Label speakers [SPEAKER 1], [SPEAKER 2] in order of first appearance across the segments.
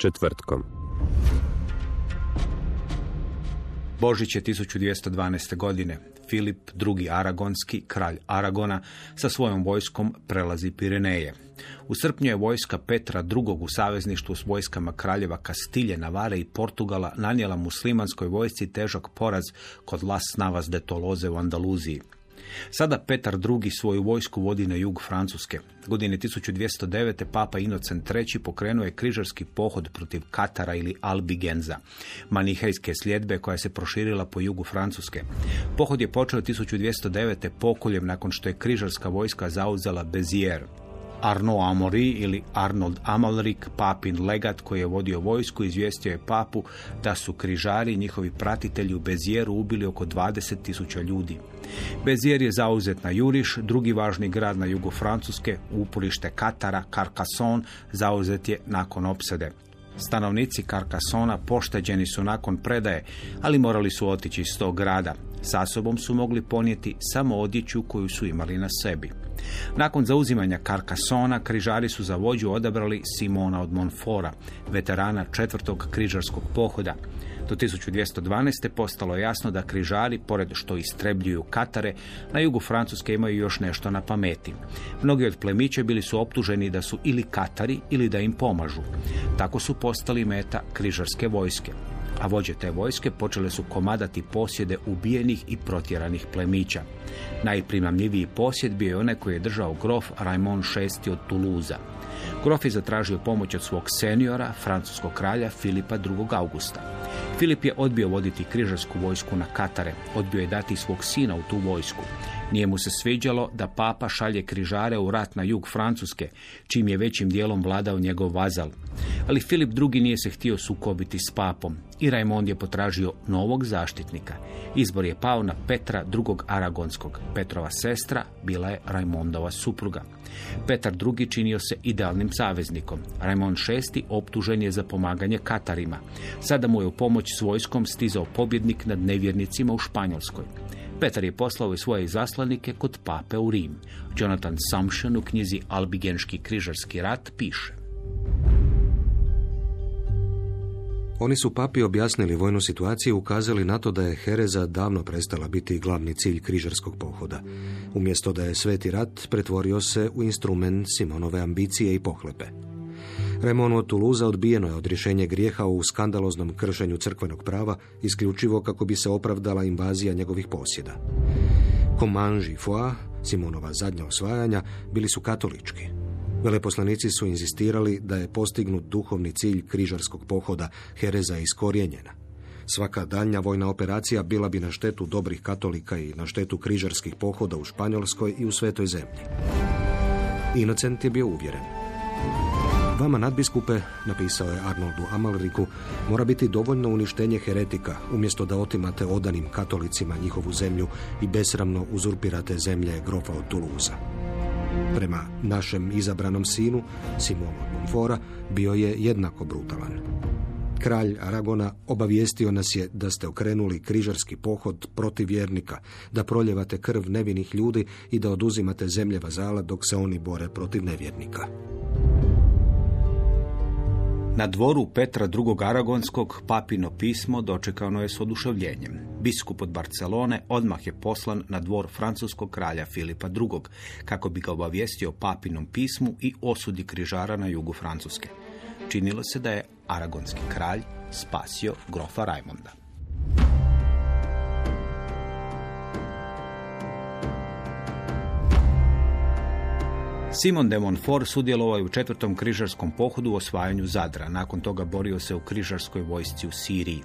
[SPEAKER 1] Četvrtkom.
[SPEAKER 2] Božić je 1212. godine. Filip II. Aragonski, kralj Aragona, sa svojom vojskom prelazi Pireneje. U srpnju je vojska Petra II. u savezništvu s vojskama kraljeva Kastilje, Navare i Portugala nanijela muslimanskoj vojsci težak poraz kod Las Navas de Toloze u Andaluziji. Sada Petar II. svoju vojsku vodi na jug Francuske. Godine 1209. papa Inocent III. pokrenuo je križarski pohod protiv Katara ili Albigenza, manihejske sljedbe koja se proširila po jugu Francuske. Pohod je počeo 1209. pokoljem nakon što je križarska vojska zauzela Bezier. Arnaud Amaury ili Arnold Amalrik, papin legat koji je vodio vojsku, izvijestio je papu da su križari i njihovi pratitelji u Bezijeru ubili oko 20.000 ljudi. Bezijer je zauzet na Juriš, drugi važni grad na jugu Francuske, uporište Katara, Carcassonne, zauzet je nakon opsade. Stanovnici Carcassona pošteđeni su nakon predaje, ali morali su otići iz tog grada. Sa sobom su mogli ponijeti samo odjeću koju su imali na sebi. Nakon zauzimanja Carcassona, križari su za vođu odabrali Simona od Monfora, veterana četvrtog križarskog pohoda. Do 1212. postalo jasno da križari, pored što istrebljuju Katare, na jugu Francuske imaju još nešto na pameti. Mnogi od plemića bili su optuženi da su ili Katari ili da im pomažu. Tako su postali meta križarske vojske a vođe te vojske počele su komadati posjede ubijenih i protjeranih plemića. Najprimamljiviji posjed bio je onaj koji je držao grof Raimond VI od Tuluza. Grof je zatražio pomoć od svog seniora, francuskog kralja Filipa II. Augusta. Filip je odbio voditi križarsku vojsku na Katare, odbio je dati svog sina u tu vojsku. Nije mu se sviđalo da papa šalje križare u rat na jug Francuske, čim je većim dijelom vladao njegov vazal. Ali Filip II. nije se htio sukobiti s papom i Raimond je potražio novog zaštitnika. Izbor je pao na Petra II. Aragonskog. Petrova sestra bila je Raimondova supruga. Petar II. činio se idealnim saveznikom. Raimond VI. optužen je za pomaganje Katarima. Sada mu je u pomoć s vojskom stizao pobjednik nad nevjernicima u Španjolskoj. Petar je poslao i svoje zaslanike kod pape u Rim. Jonathan Sumption u knjizi Albigenški križarski rat piše.
[SPEAKER 3] Oni su papi objasnili vojnu situaciju i ukazali na to da je Hereza davno prestala biti glavni cilj križarskog pohoda. Umjesto da je sveti rat pretvorio se u instrument Simonove ambicije i pohlepe. Raymond od Toulouse odbijeno je od rješenje grijeha u skandaloznom kršenju crkvenog prava, isključivo kako bi se opravdala invazija njegovih posjeda. Comange i Foix, Simonova zadnja osvajanja, bili su katolički. Veleposlanici su inzistirali da je postignut duhovni cilj križarskog pohoda Hereza iskorijenjena. Svaka daljnja vojna operacija bila bi na štetu dobrih katolika i na štetu križarskih pohoda u Španjolskoj i u svetoj zemlji. Inocent je bio uvjeren. Vama nadbiskupe, napisao je Arnoldu Amalriku, mora biti dovoljno uništenje heretika, umjesto da otimate odanim katolicima njihovu zemlju i besramno uzurpirate zemlje grofa od Tuluza. Prema našem izabranom sinu, Simonu Monfora, bio je jednako brutalan. Kralj Aragona obavijestio nas je da ste okrenuli križarski pohod protiv vjernika, da proljevate krv nevinih ljudi i da oduzimate zemlje vazala dok se oni bore protiv nevjernika.
[SPEAKER 2] Na dvoru Petra II. Aragonskog papino pismo dočekano je s oduševljenjem. Biskup od Barcelone odmah je poslan na dvor francuskog kralja Filipa II. kako bi ga obavijestio papinom pismu i osudi križara na jugu Francuske. Činilo se da je aragonski kralj spasio grofa Raimonda. Simon de Montfort sudjelovao je u četvrtom križarskom pohodu u osvajanju Zadra. Nakon toga borio se u križarskoj vojsci u Siriji.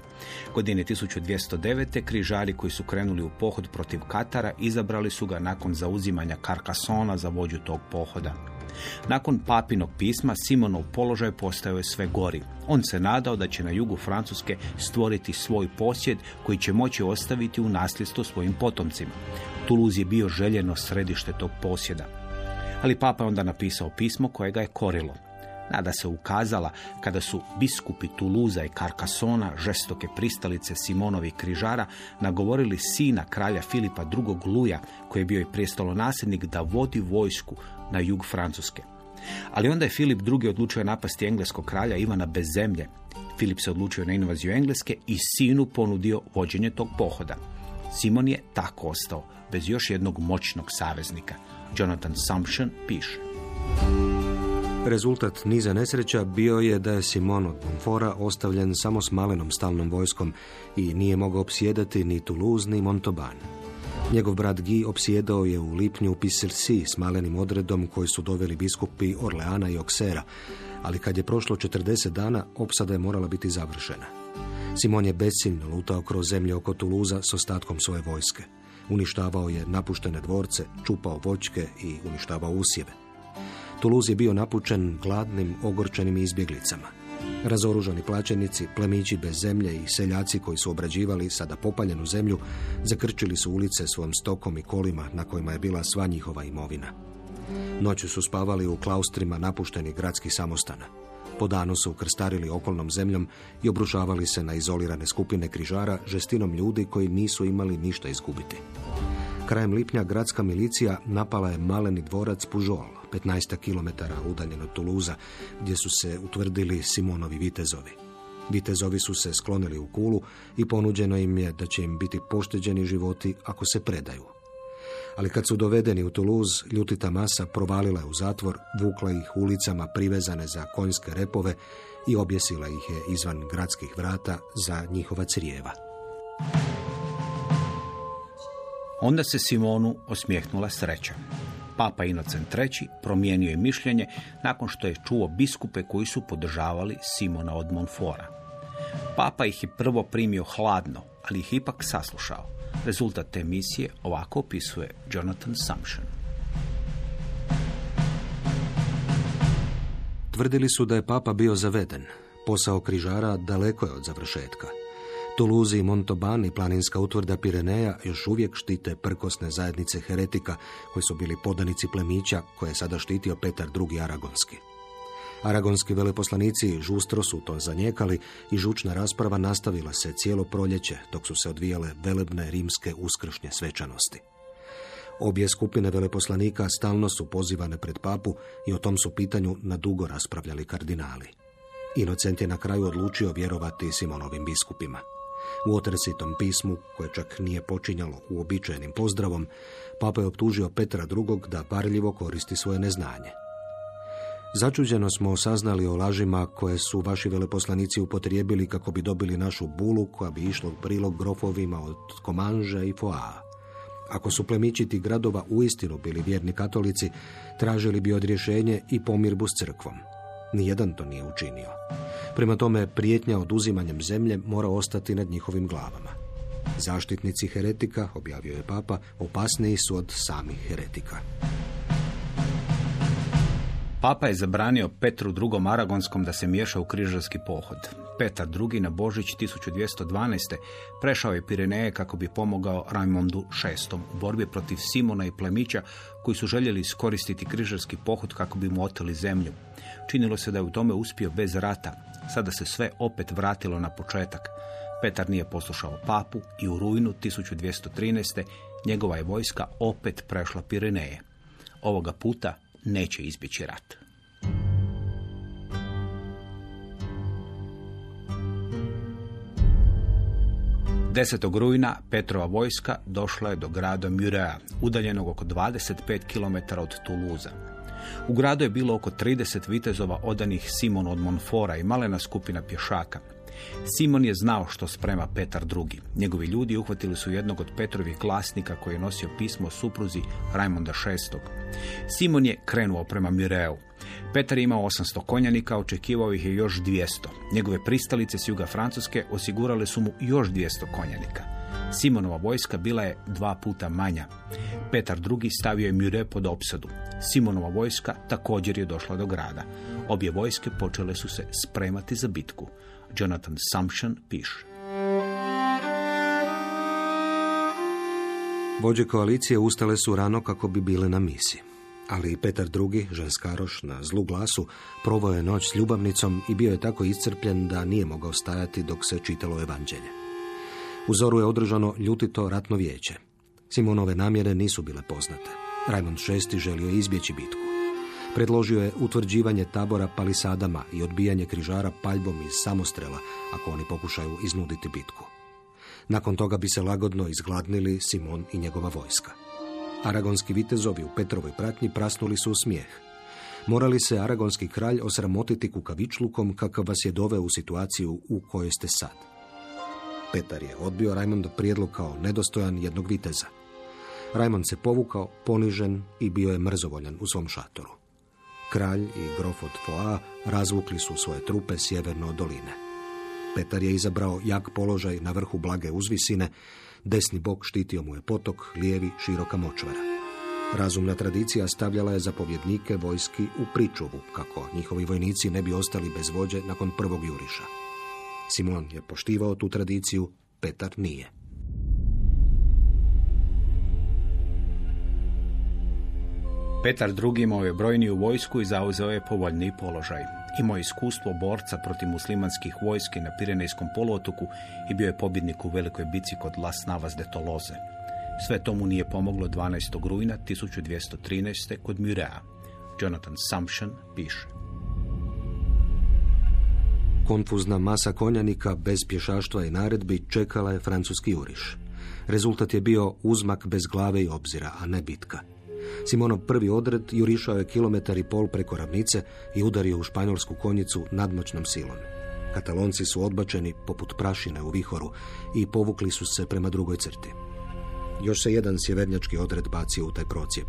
[SPEAKER 2] Godine 1209. križari koji su krenuli u pohod protiv Katara izabrali su ga nakon zauzimanja Karkasona za vođu tog pohoda. Nakon papinog pisma Simonov položaj postao je sve gori. On se nadao da će na jugu Francuske stvoriti svoj posjed koji će moći ostaviti u nasljedstvo svojim potomcima. Toulouse je bio željeno središte tog posjeda. Ali papa je onda napisao pismo koje ga je korilo. Nada se ukazala kada su biskupi Tuluza i Carcassona, žestoke pristalice Simonovi križara, nagovorili sina kralja Filipa II. Luja, koji je bio i prijestolonasljednik, da vodi vojsku na jug Francuske. Ali onda je Filip II. odlučio napasti engleskog kralja Ivana bez zemlje. Filip se odlučio na invaziju Engleske i sinu ponudio vođenje tog pohoda. Simon je tako ostao, bez još jednog moćnog saveznika. Jonathan Sumption piše.
[SPEAKER 3] Rezultat niza nesreća bio je da je Simon od Montfora ostavljen samo s malenom stalnom vojskom i nije mogao opsjedati ni Toulouse ni Montauban. Njegov brat Guy opsjedao je u lipnju u Pisselsi s malenim odredom koji su doveli biskupi Orleana i Oksera, ali kad je prošlo 40 dana, opsada je morala biti završena. Simon je besciljno lutao kroz zemlje oko Tuluza s ostatkom svoje vojske. Uništavao je napuštene dvorce, čupao voćke i uništavao usjeve. Toulouse je bio napučen gladnim, ogorčenim izbjeglicama. Razoružani plaćenici, plemići bez zemlje i seljaci koji su obrađivali sada popaljenu zemlju, zakrčili su ulice svojom stokom i kolima na kojima je bila sva njihova imovina. Noću su spavali u klaustrima napuštenih gradskih samostana. Po danu su krstarili okolnom zemljom i obrušavali se na izolirane skupine križara žestinom ljudi koji nisu imali ništa izgubiti. Krajem lipnja gradska milicija napala je maleni dvorac Pujol, 15 km udaljen od Tuluza, gdje su se utvrdili Simonovi vitezovi. Vitezovi su se sklonili u kulu i ponuđeno im je da će im biti pošteđeni životi ako se predaju. Ali kad su dovedeni u Toulouse, ljutita masa provalila je u zatvor, vukla ih ulicama privezane za konjske repove i objesila ih je izvan gradskih vrata za njihova crijeva.
[SPEAKER 2] Onda se Simonu osmijehnula sreća. Papa Inocent III promijenio je mišljenje nakon što je čuo biskupe koji su podržavali Simona od Monfora. Papa ih je prvo primio hladno, ali ih ipak saslušao. Rezultat te misije ovako opisuje Jonathan Sumption.
[SPEAKER 3] Tvrdili su da je papa bio zaveden. Posao križara daleko je od završetka. Toulouse i Montauban i planinska utvrda Pireneja još uvijek štite prkosne zajednice heretika koji su bili podanici plemića koje je sada štitio Petar II. Aragonski. Aragonski veleposlanici žustro su to zanijekali i žučna rasprava nastavila se cijelo proljeće dok su se odvijale velebne rimske uskršnje svečanosti. Obje skupine veleposlanika stalno su pozivane pred papu i o tom su pitanju na dugo raspravljali kardinali. Inocent je na kraju odlučio vjerovati Simonovim biskupima. U otresitom pismu, koje čak nije počinjalo uobičajenim pozdravom, papa je optužio Petra II. da varljivo koristi svoje neznanje. Začuđeno smo saznali o lažima koje su vaši veleposlanici upotrijebili kako bi dobili našu bulu koja bi išla u prilog grofovima od Komanža i Foa. Ako su plemičiti gradova uistinu bili vjerni katolici, tražili bi odrješenje i pomirbu s crkvom. Nijedan to nije učinio. Prema tome, prijetnja oduzimanjem zemlje mora ostati nad njihovim glavama. Zaštitnici heretika, objavio je papa, opasniji su od samih heretika.
[SPEAKER 2] Papa je zabranio Petru II. Aragonskom da se miješa u križarski pohod. Petar II. na Božić 1212. prešao je Pireneje kako bi pomogao Raimondu VI. u borbi protiv Simona i plemića koji su željeli iskoristiti križarski pohod kako bi mu oteli zemlju. Činilo se da je u tome uspio bez rata. Sada se sve opet vratilo na početak. Petar nije poslušao papu i u rujnu 1213. njegova je vojska opet prešla Pireneje. Ovoga puta neće izbjeći rat. Desetog rujna Petrova vojska došla je do grada Murea, udaljenog oko 25 km od Tuluza. U gradu je bilo oko 30 vitezova odanih Simon od Monfora i malena skupina pješaka. Simon je znao što sprema Petar II. Njegovi ljudi uhvatili su jednog od Petrovih glasnika koji je nosio pismo supruzi Raimonda VI. Simon je krenuo prema Mireu. Petar je imao 800 konjanika, očekivao ih je još 200. Njegove pristalice s juga Francuske osigurale su mu još 200 konjanika. Simonova vojska bila je dva puta manja. Petar II. stavio je Mure pod opsadu. Simonova vojska također je došla do grada. Obje vojske počele su se spremati za bitku. Jonathan Sumption piše.
[SPEAKER 3] Vođe koalicije ustale su rano kako bi bile na misi. Ali i Petar II, ženskaroš na zlu glasu, provao je noć s ljubavnicom i bio je tako iscrpljen da nije mogao stajati dok se čitalo evanđelje. U zoru je održano ljutito ratno vijeće. Simonove namjere nisu bile poznate. Raimond VI želio je izbjeći bitku. Predložio je utvrđivanje tabora palisadama i odbijanje križara paljbom iz samostrela ako oni pokušaju iznuditi bitku. Nakon toga bi se lagodno izgladnili Simon i njegova vojska. Aragonski vitezovi u Petrovoj pratnji prasnuli su u smijeh. Morali se aragonski kralj osramotiti kukavičlukom kakav vas je doveo u situaciju u kojoj ste sad. Petar je odbio Rajmondov prijedlog kao nedostojan jednog viteza. Rajmond se povukao, ponižen i bio je mrzovoljan u svom šatoru. Kralj i grof od Foa razvukli su svoje trupe sjeverno od doline. Petar je izabrao jak položaj na vrhu blage uzvisine, desni bok štitio mu je potok, lijevi široka močvara. Razumna tradicija stavljala je zapovjednike vojski u pričuvu, kako njihovi vojnici ne bi ostali bez vođe nakon prvog juriša. Simon je poštivao tu tradiciju, Petar nije.
[SPEAKER 2] Petar II. imao je brojniju vojsku i zauzeo je povoljniji položaj. Imao je iskustvo borca protiv muslimanskih vojski na Pirenejskom poluotoku i bio je pobjednik u velikoj bici kod Las Navas de Toloze. Sve to mu nije pomoglo 12. rujna 1213. kod Murea. Jonathan Sumption piše.
[SPEAKER 3] Konfuzna masa konjanika bez pješaštva i naredbi čekala je francuski juriš. Rezultat je bio uzmak bez glave i obzira, a ne bitka. Simonov prvi odred jurišao je kilometar i pol preko ravnice i udario u španjolsku konjicu nadmoćnom silom. Katalonci su odbačeni poput prašine u vihoru i povukli su se prema drugoj crti. Još se jedan sjevernjački odred bacio u taj procijep.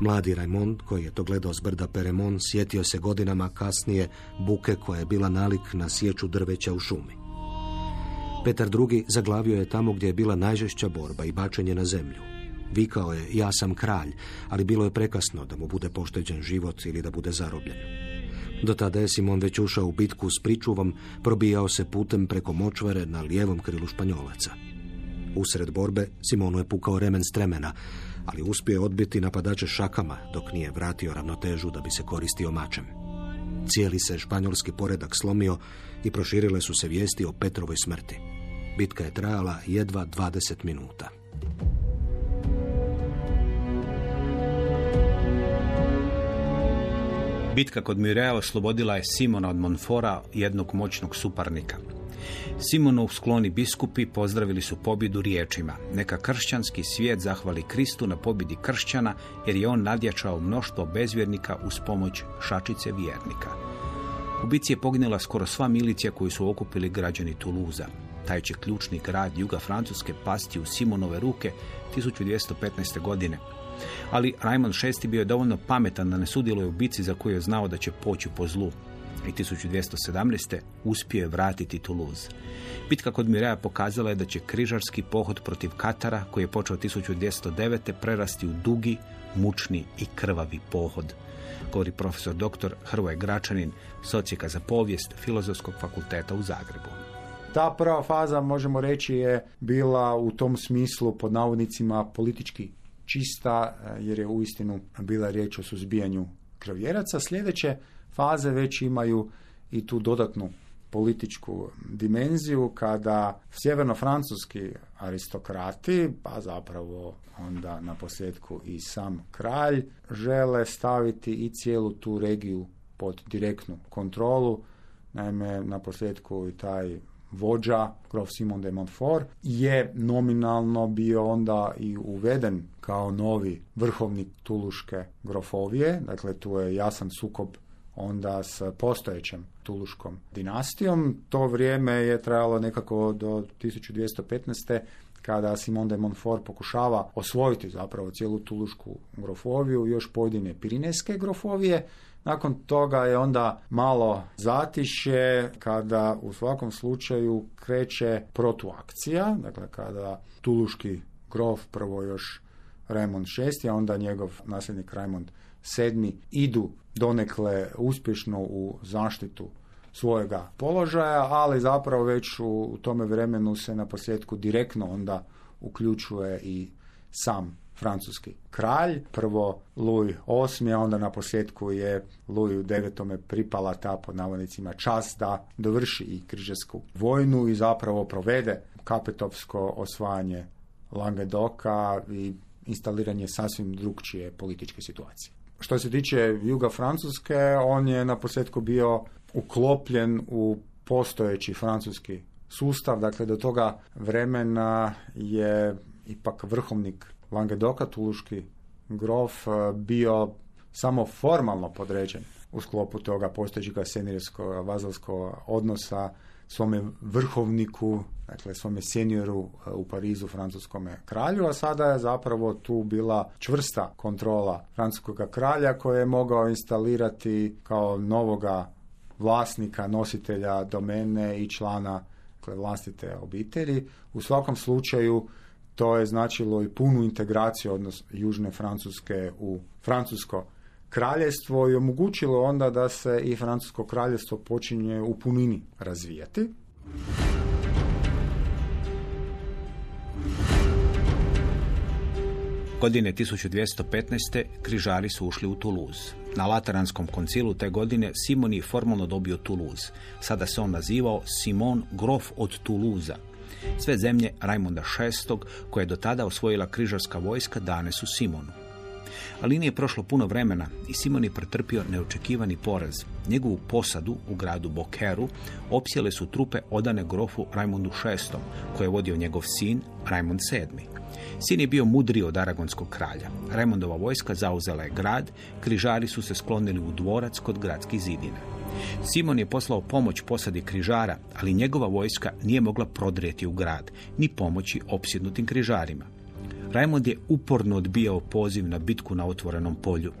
[SPEAKER 3] Mladi Raimond, koji je to gledao s brda Peremon, sjetio se godinama kasnije buke koja je bila nalik na sjeću drveća u šumi. Petar II. zaglavio je tamo gdje je bila najžešća borba i bačenje na zemlju. Vikao je, ja sam kralj, ali bilo je prekasno da mu bude pošteđen život ili da bude zarobljen. Do tada je Simon već ušao u bitku s pričuvom, probijao se putem preko močvare na lijevom krilu španjolaca. Usred borbe Simonu je pukao remen stremena, ali uspio je odbiti napadače šakama dok nije vratio ravnotežu da bi se koristio mačem. Cijeli se španjolski poredak slomio i proširile su se vijesti o Petrovoj smrti. Bitka je trajala jedva 20 minuta.
[SPEAKER 2] Bitka kod Mirea oslobodila je Simona od Monfora, jednog moćnog suparnika. Simonov skloni biskupi pozdravili su pobjedu riječima. Neka kršćanski svijet zahvali Kristu na pobjedi kršćana jer je on nadjačao mnoštvo bezvjernika uz pomoć šačice vjernika. U je poginula skoro sva milicija koju su okupili građani Tuluza. Taj će ključni grad juga Francuske pasti u Simonove ruke 1215. godine. Ali Raimond VI bio je dovoljno pametan da ne sudjeluje u bici za koju je znao da će poći po zlu i 1217. uspio je vratiti Toulouse. Bitka kod Mireja pokazala je da će križarski pohod protiv Katara, koji je počeo 1209. prerasti u dugi, mučni i krvavi pohod. Govori profesor dr. Hrvoje Gračanin, socijeka za povijest Filozofskog fakulteta u Zagrebu.
[SPEAKER 4] Ta prva faza, možemo reći, je bila u tom smislu pod navodnicima politički čista, jer je uistinu bila riječ o suzbijanju krvjeraca. Sljedeće faze već imaju i tu dodatnu političku dimenziju kada sjeverno-francuski aristokrati, pa zapravo onda na posljedku i sam kralj, žele staviti i cijelu tu regiju pod direktnu kontrolu. Naime, na posljedku i taj vođa, grof Simon de Montfort, je nominalno bio onda i uveden kao novi vrhovnik Tuluške grofovije. Dakle, tu je jasan sukob onda s postojećem Tuluškom dinastijom. To vrijeme je trajalo nekako do 1215 kada Simon de Montfort pokušava osvojiti zapravo cijelu Tulušku grofoviju, još pojedine Pirineske grofovije. Nakon toga je onda malo zatiše kada u svakom slučaju kreće protuakcija, dakle kada Tuluški grof prvo još Raymond VI, a onda njegov nasljednik Raymond VII idu donekle uspješno u zaštitu svojega položaja, ali zapravo već u tome vremenu se na posljedku direktno onda uključuje i sam francuski kralj. Prvo Louis VIII, a onda na posljedku je Louis IX. pripala ta pod navodnicima čast da dovrši i križarsku vojnu i zapravo provede kapetovsko osvajanje Languedoka i instaliranje sasvim drugčije političke situacije. Što se tiče juga Francuske, on je na posljedku bio uklopljen u postojeći francuski sustav, dakle do toga vremena je ipak vrhovnik Languedoka, tuluški grof, bio samo formalno podređen u sklopu toga postojećeg senirskog vazalskog odnosa svome vrhovniku, dakle svome senioru e, u Parizu, francuskome kralju, a sada je zapravo tu bila čvrsta kontrola francuskog kralja koje je mogao instalirati kao novoga vlasnika, nositelja domene i člana dakle, vlastite obitelji. U svakom slučaju to je značilo i punu integraciju odnosno južne Francuske u francusko kraljevstvo i omogućilo onda da se i francusko kraljevstvo počinje u punini razvijati.
[SPEAKER 2] Godine 1215. križari su ušli u Toulouse. Na Lateranskom koncilu te godine Simon je formalno dobio Toulouse. Sada se on nazivao Simon Grof od Toulouse. Sve zemlje Raimonda VI, koje je do tada osvojila križarska vojska, dane su Simonu. Ali nije prošlo puno vremena i Simon je pretrpio neočekivani poraz. Njegovu posadu u gradu Bokeru opsjele su trupe odane grofu Raimondu VI, koje je vodio njegov sin Raimond VII. Sin je bio mudriji od Aragonskog kralja. Raimondova vojska zauzela je grad, križari su se sklonili u dvorac kod gradskih zidina. Simon je poslao pomoć posadi križara, ali njegova vojska nije mogla prodrijeti u grad, ni pomoći opsjednutim križarima. Raimond je uporno odbijao poziv na bitku na otvorenom polju.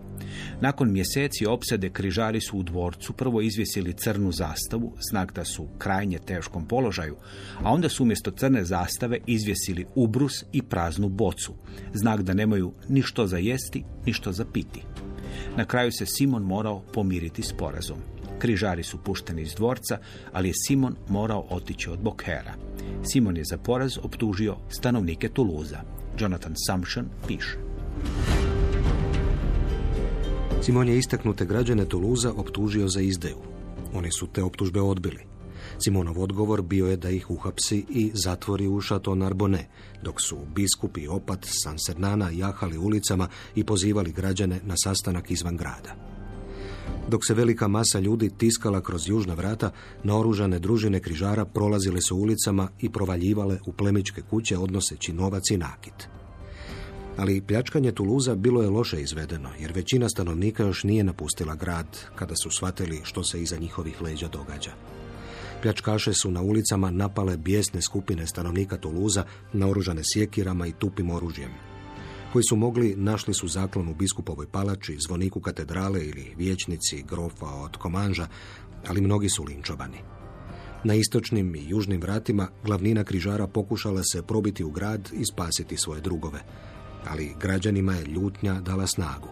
[SPEAKER 2] Nakon mjeseci opsade križari su u dvorcu prvo izvjesili crnu zastavu, znak da su krajnje teškom položaju, a onda su umjesto crne zastave izvjesili ubrus i praznu bocu, znak da nemaju ni što za jesti, ni što za piti. Na kraju se Simon morao pomiriti s porazom. Križari su pušteni iz dvorca, ali je Simon morao otići od Bokhera. Simon je za poraz optužio stanovnike Tuluza. Jonathan Sumption piše.
[SPEAKER 3] Simon je istaknute građane Tuluza optužio za izdaju. Oni su te optužbe odbili. Simonov odgovor bio je da ih uhapsi i zatvori u šato Narbone, dok su biskup i opat Sansernana jahali ulicama i pozivali građane na sastanak izvan grada. Dok se velika masa ljudi tiskala kroz južna vrata, naoružane družine križara prolazile su ulicama i provaljivale u plemičke kuće odnoseći novac i nakit. Ali pljačkanje Tuluza bilo je loše izvedeno, jer većina stanovnika još nije napustila grad kada su shvatili što se iza njihovih leđa događa. Pljačkaše su na ulicama napale bijesne skupine stanovnika Tuluza naoružane sjekirama i tupim oružjem. Koji su mogli, našli su zaklon u biskupovoj palači, zvoniku katedrale ili vijećnici grofa od Komanža, ali mnogi su linčovani. Na istočnim i južnim vratima glavnina križara pokušala se probiti u grad i spasiti svoje drugove ali građanima je ljutnja dala snagu.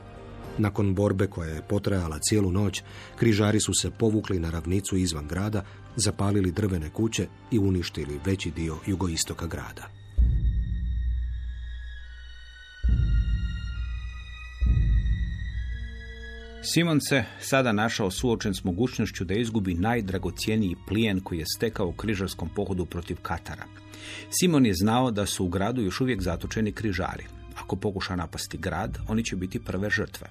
[SPEAKER 3] Nakon borbe koja je potrajala cijelu noć, križari su se povukli na ravnicu izvan grada, zapalili drvene kuće i uništili veći dio jugoistoka grada.
[SPEAKER 2] Simon se sada našao suočen s mogućnošću da izgubi najdragocjeniji plijen koji je stekao u križarskom pohodu protiv Katara. Simon je znao da su u gradu još uvijek zatočeni križari. Ako pokuša napasti grad, oni će biti prve žrtve.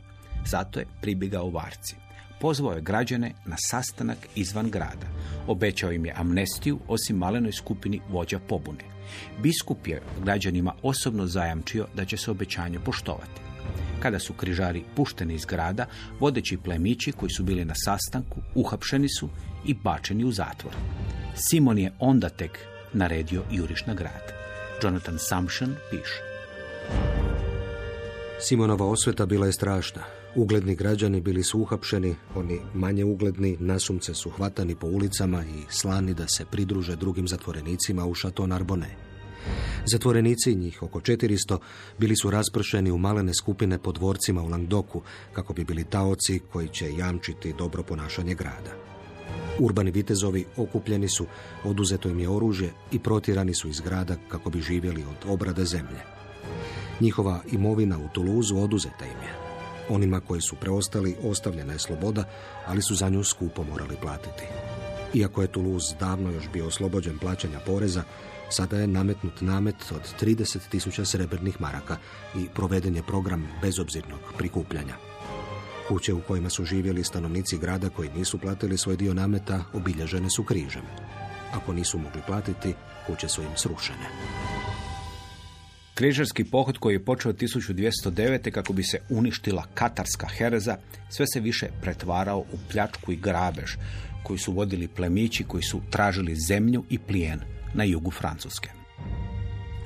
[SPEAKER 2] Zato je pribjegao Varci. Pozvao je građane na sastanak izvan grada. Obećao im je amnestiju osim malenoj skupini vođa pobune. Biskup je građanima osobno zajamčio da će se obećanje poštovati. Kada su križari pušteni iz grada, vodeći plemići koji su bili na sastanku, uhapšeni su i bačeni u zatvor. Simon je onda tek naredio juriš na grad. Jonathan Sumption piše.
[SPEAKER 3] Simonova osveta bila je strašna. Ugledni građani bili su uhapšeni, oni manje ugledni nasumce su hvatani po ulicama i slani da se pridruže drugim zatvorenicima u Chateau Narbonne. Zatvorenici, njih oko 400, bili su raspršeni u malene skupine po dvorcima u Langdoku, kako bi bili taoci koji će jamčiti dobro ponašanje grada. Urbani vitezovi okupljeni su, oduzeto im je oružje i protjerani su iz grada kako bi živjeli od obrade zemlje. Njihova imovina u Tuluzu oduzeta im je. Onima koji su preostali ostavljena je sloboda, ali su za nju skupo morali platiti. Iako je Toulouse davno još bio oslobođen plaćanja poreza, sada je nametnut namet od 30 tisuća srebrnih maraka i proveden je program bezobzirnog prikupljanja. Kuće u kojima su živjeli stanovnici grada koji nisu platili svoj dio nameta obilježene su križem. Ako nisu mogli platiti, kuće su im srušene.
[SPEAKER 2] Križarski pohod koji je počeo 1209. kako bi se uništila katarska hereza, sve se više pretvarao u pljačku i grabež, koji su vodili plemići koji su tražili zemlju i plijen na jugu Francuske.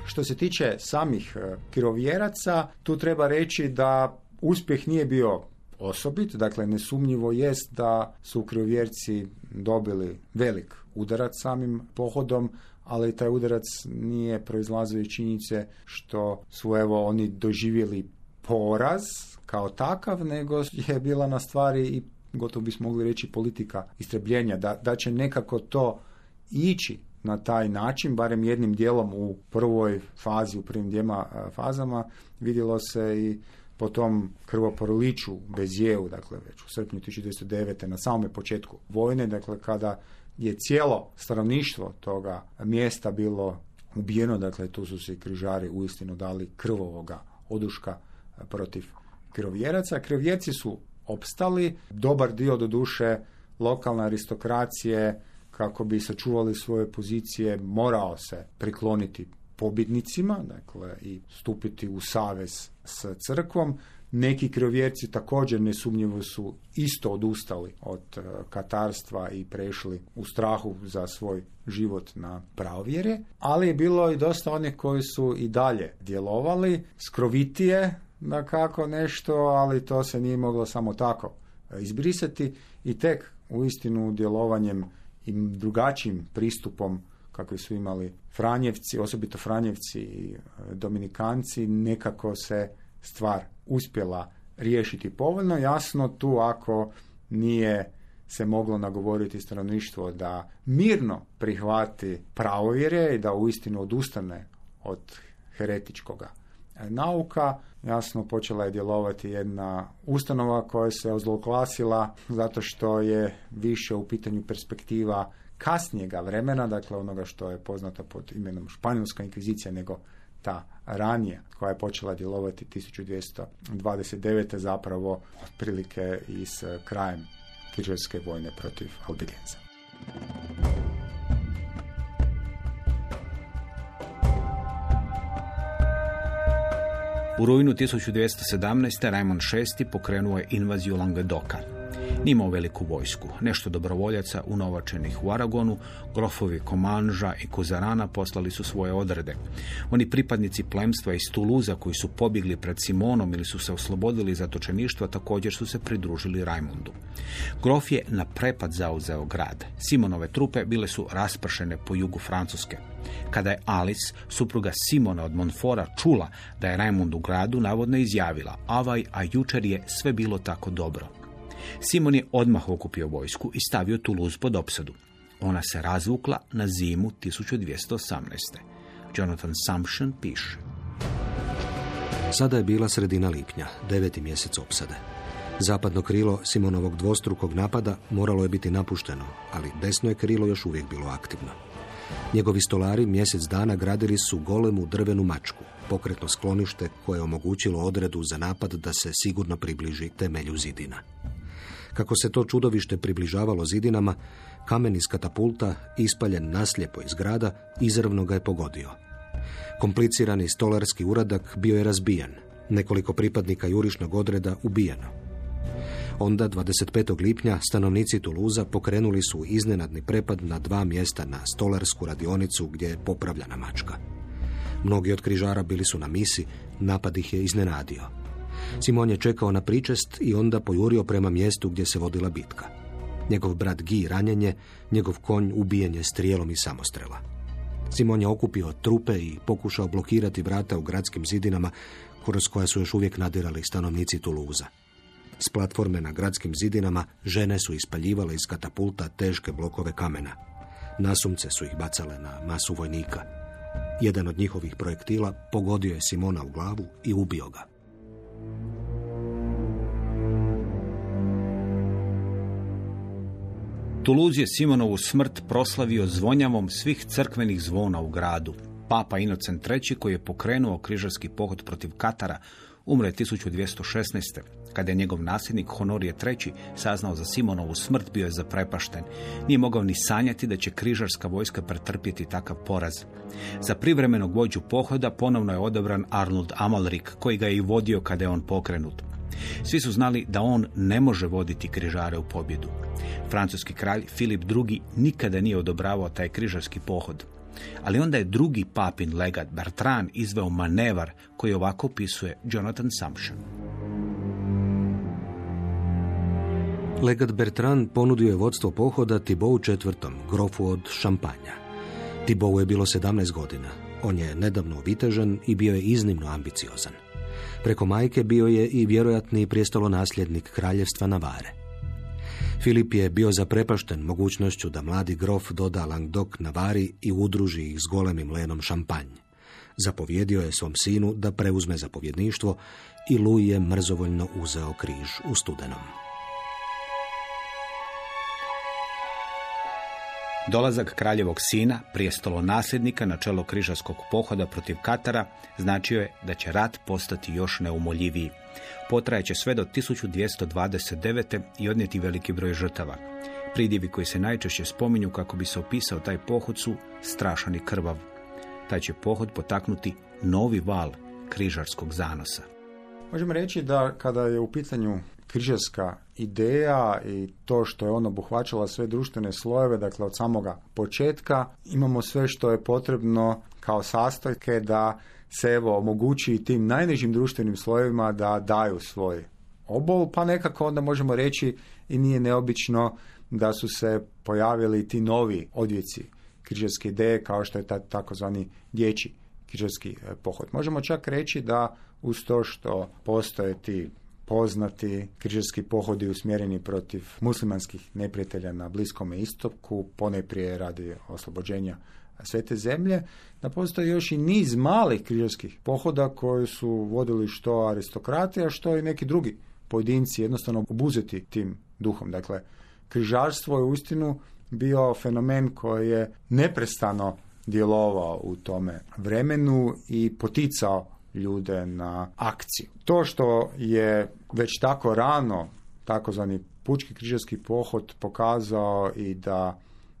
[SPEAKER 4] Što se tiče samih e, kirovjeraca, tu treba reći da uspjeh nije bio osobit, dakle nesumnjivo jest da su krivovjerci dobili velik udarac samim pohodom, ali taj udarac nije proizlazio iz činjenice što su evo oni doživjeli poraz kao takav, nego je bila na stvari i gotovo bismo mogli reći politika istrebljenja, da, da će nekako to ići na taj način, barem jednim dijelom u prvoj fazi, u prvim dvijema fazama, vidjelo se i po tom krvoporliću Bezjevu, dakle već u srpnju 1909. na samome početku vojne, dakle kada je cijelo stanovništvo toga mjesta bilo ubijeno, dakle tu su se križari uistinu dali krvovoga oduška protiv krvovjeraca. Krvovjerci su opstali, dobar dio do duše lokalne aristokracije kako bi sačuvali svoje pozicije morao se prikloniti pobjednicima, dakle i stupiti u savez s crkvom. Neki krvjerci također nesumnjivo su isto odustali od e, katarstva i prešli u strahu za svoj život na pravovjere, ali je bilo i dosta onih koji su i dalje djelovali, skrovitije da kako nešto, ali to se nije moglo samo tako e, izbrisati i tek u istinu djelovanjem i drugačijim pristupom kakvi su imali Franjevci, osobito Franjevci i e, Dominikanci, nekako se stvar uspjela riješiti povoljno. Jasno tu ako nije se moglo nagovoriti stanovništvo da mirno prihvati pravovjere i da uistinu odustane od heretičkoga nauka. Jasno počela je djelovati jedna ustanova koja se ozloklasila zato što je više u pitanju perspektiva kasnijega vremena, dakle onoga što je poznato pod imenom Španjolska inkvizicija, nego ta ranija koja je počela djelovati 1229. zapravo otprilike i s krajem križarske vojne protiv Albigenza.
[SPEAKER 2] U rujnu 1217. Raimond VI pokrenuo je invaziju Languedoka. Nimao veliku vojsku, nešto dobrovoljaca unovačenih u Aragonu, grofovi Komanža i Kuzarana poslali su svoje odrede. Oni pripadnici plemstva iz Tuluza koji su pobjegli pred Simonom ili su se oslobodili zatočeništva također su se pridružili Rajmundu. Grof je na prepad zauzeo grad. Simonove trupe bile su raspršene po jugu Francuske. Kada je Alice, supruga Simona od Monfora, čula da je Rajmund u gradu, navodno izjavila, avaj, a jučer je sve bilo tako dobro. Simon je odmah okupio vojsku i stavio Toulouse pod opsadu. Ona se razvukla na zimu 1218. Jonathan Sumption piše.
[SPEAKER 3] Sada je bila sredina lipnja, deveti mjesec opsade. Zapadno krilo Simonovog dvostrukog napada moralo je biti napušteno, ali desno je krilo još uvijek bilo aktivno. Njegovi stolari mjesec dana gradili su golemu drvenu mačku, pokretno sklonište koje je omogućilo odredu za napad da se sigurno približi temelju zidina. Kako se to čudovište približavalo zidinama, kamen iz katapulta, ispaljen naslijepo iz grada, izravno ga je pogodio. Komplicirani stolarski uradak bio je razbijen. Nekoliko pripadnika jurišnog odreda ubijeno. Onda, 25. lipnja, stanovnici Tuluza pokrenuli su iznenadni prepad na dva mjesta na stolarsku radionicu gdje je popravljana mačka. Mnogi od križara bili su na misi, napad ih je iznenadio. Simon je čekao na pričest i onda pojurio prema mjestu gdje se vodila bitka. Njegov brat Gi ranjen je, njegov konj ubijen je strijelom i samostrela. Simon je okupio trupe i pokušao blokirati vrata u gradskim zidinama kroz koja su još uvijek nadirali stanovnici Tuluza. S platforme na gradskim zidinama žene su ispaljivale iz katapulta teške blokove kamena. Nasumce su ih bacale na masu vojnika. Jedan od njihovih projektila pogodio je Simona u glavu i ubio ga.
[SPEAKER 2] Tuluz je Simonovu smrt proslavio zvonjavom svih crkvenih zvona u gradu. Papa Inocent III. koji je pokrenuo križarski pohod protiv Katara umre 1216. Kada je njegov nasljednik Honorije III. saznao za Simonovu smrt, bio je zaprepašten. Nije mogao ni sanjati da će križarska vojska pretrpjeti takav poraz. Za privremenog vođu pohoda ponovno je odabran Arnold Amalrik, koji ga je i vodio kada je on pokrenut. Svi su znali da on ne može voditi križare u pobjedu. Francuski kralj Filip II. nikada nije odobravao taj križarski pohod. Ali onda je drugi papin legat Bertrand izveo manevar koji ovako opisuje Jonathan Sumption.
[SPEAKER 3] Legat Bertrand ponudio je vodstvo pohoda Tibou IV. grofu od Šampanja. Tibou je bilo 17 godina. On je nedavno vitežan i bio je iznimno ambiciozan. Preko majke bio je i vjerojatni prijestolonasljednik kraljevstva Navare. Filip je bio zaprepašten mogućnošću da mladi grof doda Languedoc Navari i udruži ih s golemim lenom šampanj. Zapovjedio je svom sinu da preuzme zapovjedništvo i Louis je mrzovoljno uzeo križ u studenom.
[SPEAKER 2] Dolazak kraljevog sina, prijestolo nasljednika na čelo križarskog pohoda protiv Katara, značio je da će rat postati još neumoljiviji. Potrajeće sve do 1229. i odnijeti veliki broj žrtava. Pridjevi koji se najčešće spominju kako bi se opisao taj pohod su strašan krvav. Taj će pohod potaknuti novi val križarskog zanosa.
[SPEAKER 4] Možemo reći da kada je u pitanju križarska ideja i to što je ono obuhvaćala sve društvene slojeve, dakle od samoga početka, imamo sve što je potrebno kao sastojke da se evo omogući tim najnižim društvenim slojevima da daju svoj obol, pa nekako onda možemo reći i nije neobično da su se pojavili ti novi odvjeci križarske ideje kao što je taj takozvani dječji križarski e, pohod. Možemo čak reći da uz to što postoje ti poznati križarski pohodi usmjereni protiv muslimanskih neprijatelja na Bliskom istoku, poneprije radi oslobođenja svete zemlje, da postoji još i niz malih križarskih pohoda koji su vodili što aristokrati, a što i neki drugi pojedinci jednostavno obuzeti tim duhom. Dakle, križarstvo je uistinu bio fenomen koji je neprestano djelovao u tome vremenu i poticao ljude na akciju. To što je već tako rano takozvani pučki križarski pohod pokazao i da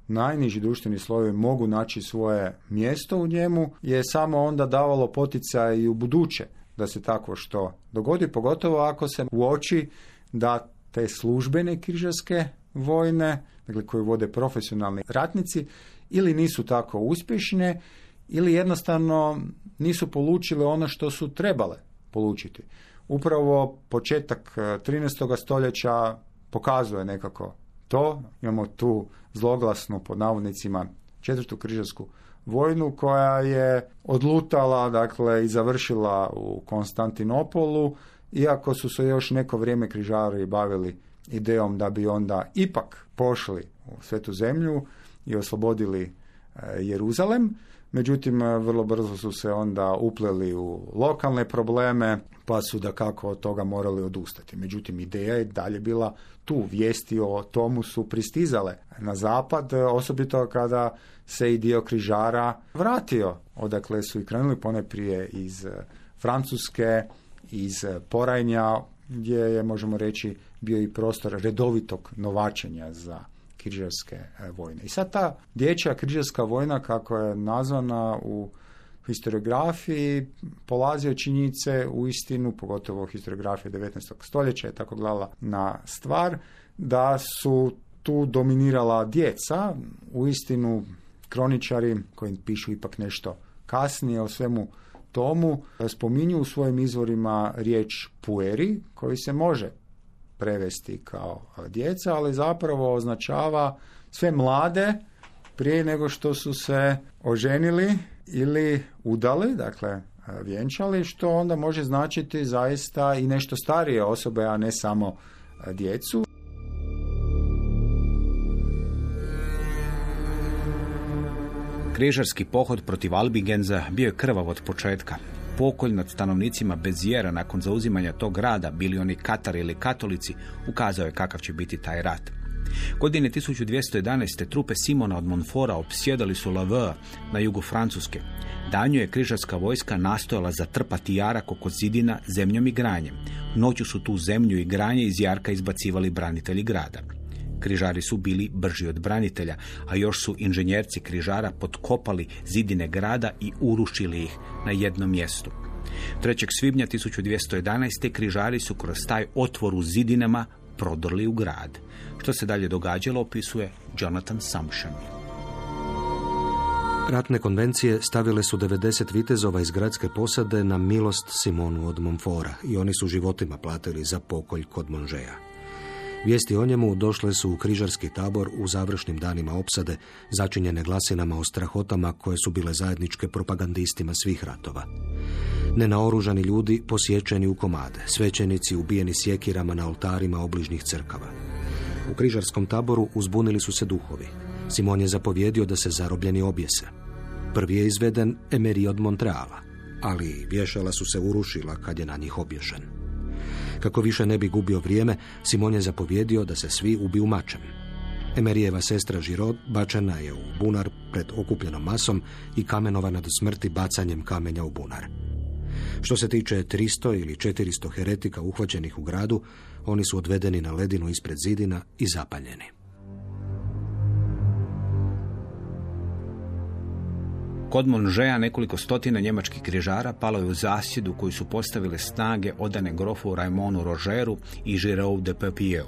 [SPEAKER 4] najniži društveni slojevi mogu naći svoje mjesto u njemu je samo onda davalo poticaj i u buduće da se tako što dogodi, pogotovo ako se uoči da te službene križarske vojne, dakle koje vode profesionalni ratnici, ili nisu tako uspješne, ili jednostavno nisu polučile ono što su trebale polučiti. Upravo početak 13. stoljeća pokazuje nekako to. Imamo tu zloglasnu pod navodnicima četvrtu križarsku vojnu koja je odlutala dakle i završila u Konstantinopolu iako su se još neko vrijeme križari bavili idejom da bi onda ipak pošli u svetu zemlju i oslobodili e, Jeruzalem. Međutim, e, vrlo brzo su se onda upleli u lokalne probleme, pa su da kako od toga morali odustati. Međutim, ideja je dalje bila tu. Vijesti o tomu su pristizale na zapad, osobito kada se i dio križara vratio, odakle su i krenuli poneprije iz e, Francuske, iz Porajnja, gdje je, možemo reći, bio i prostor redovitog novačenja za križarske e, vojne. I sad ta dječja križarska vojna, kako je nazvana u historiografiji polazi od činjenice u istinu, pogotovo historiografija 19. stoljeća je tako gledala na stvar, da su tu dominirala djeca, u istinu kroničari koji pišu ipak nešto kasnije o svemu tomu, spominju u svojim izvorima riječ pueri, koji se može prevesti kao djeca, ali zapravo označava sve mlade prije nego što su se oženili ili udali, dakle vjenčali, što onda može značiti zaista i nešto starije osobe, a ne samo djecu.
[SPEAKER 2] Križarski pohod protiv Albigenza bio je krvav od početka. Pokolj nad stanovnicima Bezijera nakon zauzimanja tog grada, bili oni Katari ili katolici, ukazao je kakav će biti taj rat. Godine 1211. trupe Simona od Monfora opsjedali su Laveux na jugu Francuske. Danju je križarska vojska nastojala zatrpati jarak oko zidina zemljom i granjem. Noću su tu zemlju i granje iz jarka izbacivali branitelji grada. Križari su bili brži od branitelja, a još su inženjerci križara potkopali zidine grada i urušili ih na jednom mjestu. 3. svibnja 1211. križari su kroz taj otvor u zidinama prodrli u grad. Što se dalje događalo opisuje Jonathan Sumption.
[SPEAKER 3] Ratne konvencije stavile su 90 vitezova iz gradske posade na milost Simonu od Monfora i oni su životima platili za pokolj kod Monžeja. Vijesti o njemu došle su u križarski tabor u završnim danima opsade, začinjene glasinama o strahotama koje su bile zajedničke propagandistima svih ratova. Nenaoružani ljudi posjećeni u komade, svećenici ubijeni sjekirama na oltarima obližnjih crkava. U križarskom taboru uzbunili su se duhovi. Simon je zapovjedio da se zarobljeni objese. Prvi je izveden Emery od Montreala, ali vješala su se urušila kad je na njih obješen. Kako više ne bi gubio vrijeme, Simon je zapovjedio da se svi ubiju mačem. Emerijeva sestra Žirod bačena je u bunar pred okupljenom masom i kamenovana do smrti bacanjem kamenja u bunar. Što se tiče 300 ili 400 heretika uhvaćenih u gradu, oni su odvedeni na ledinu ispred zidina i zapaljeni.
[SPEAKER 2] Kod Monžeja nekoliko stotina njemačkih križara palo je u zasjedu koju su postavile snage odane grofu Raimonu Rožeru i Žireu de Pepieu.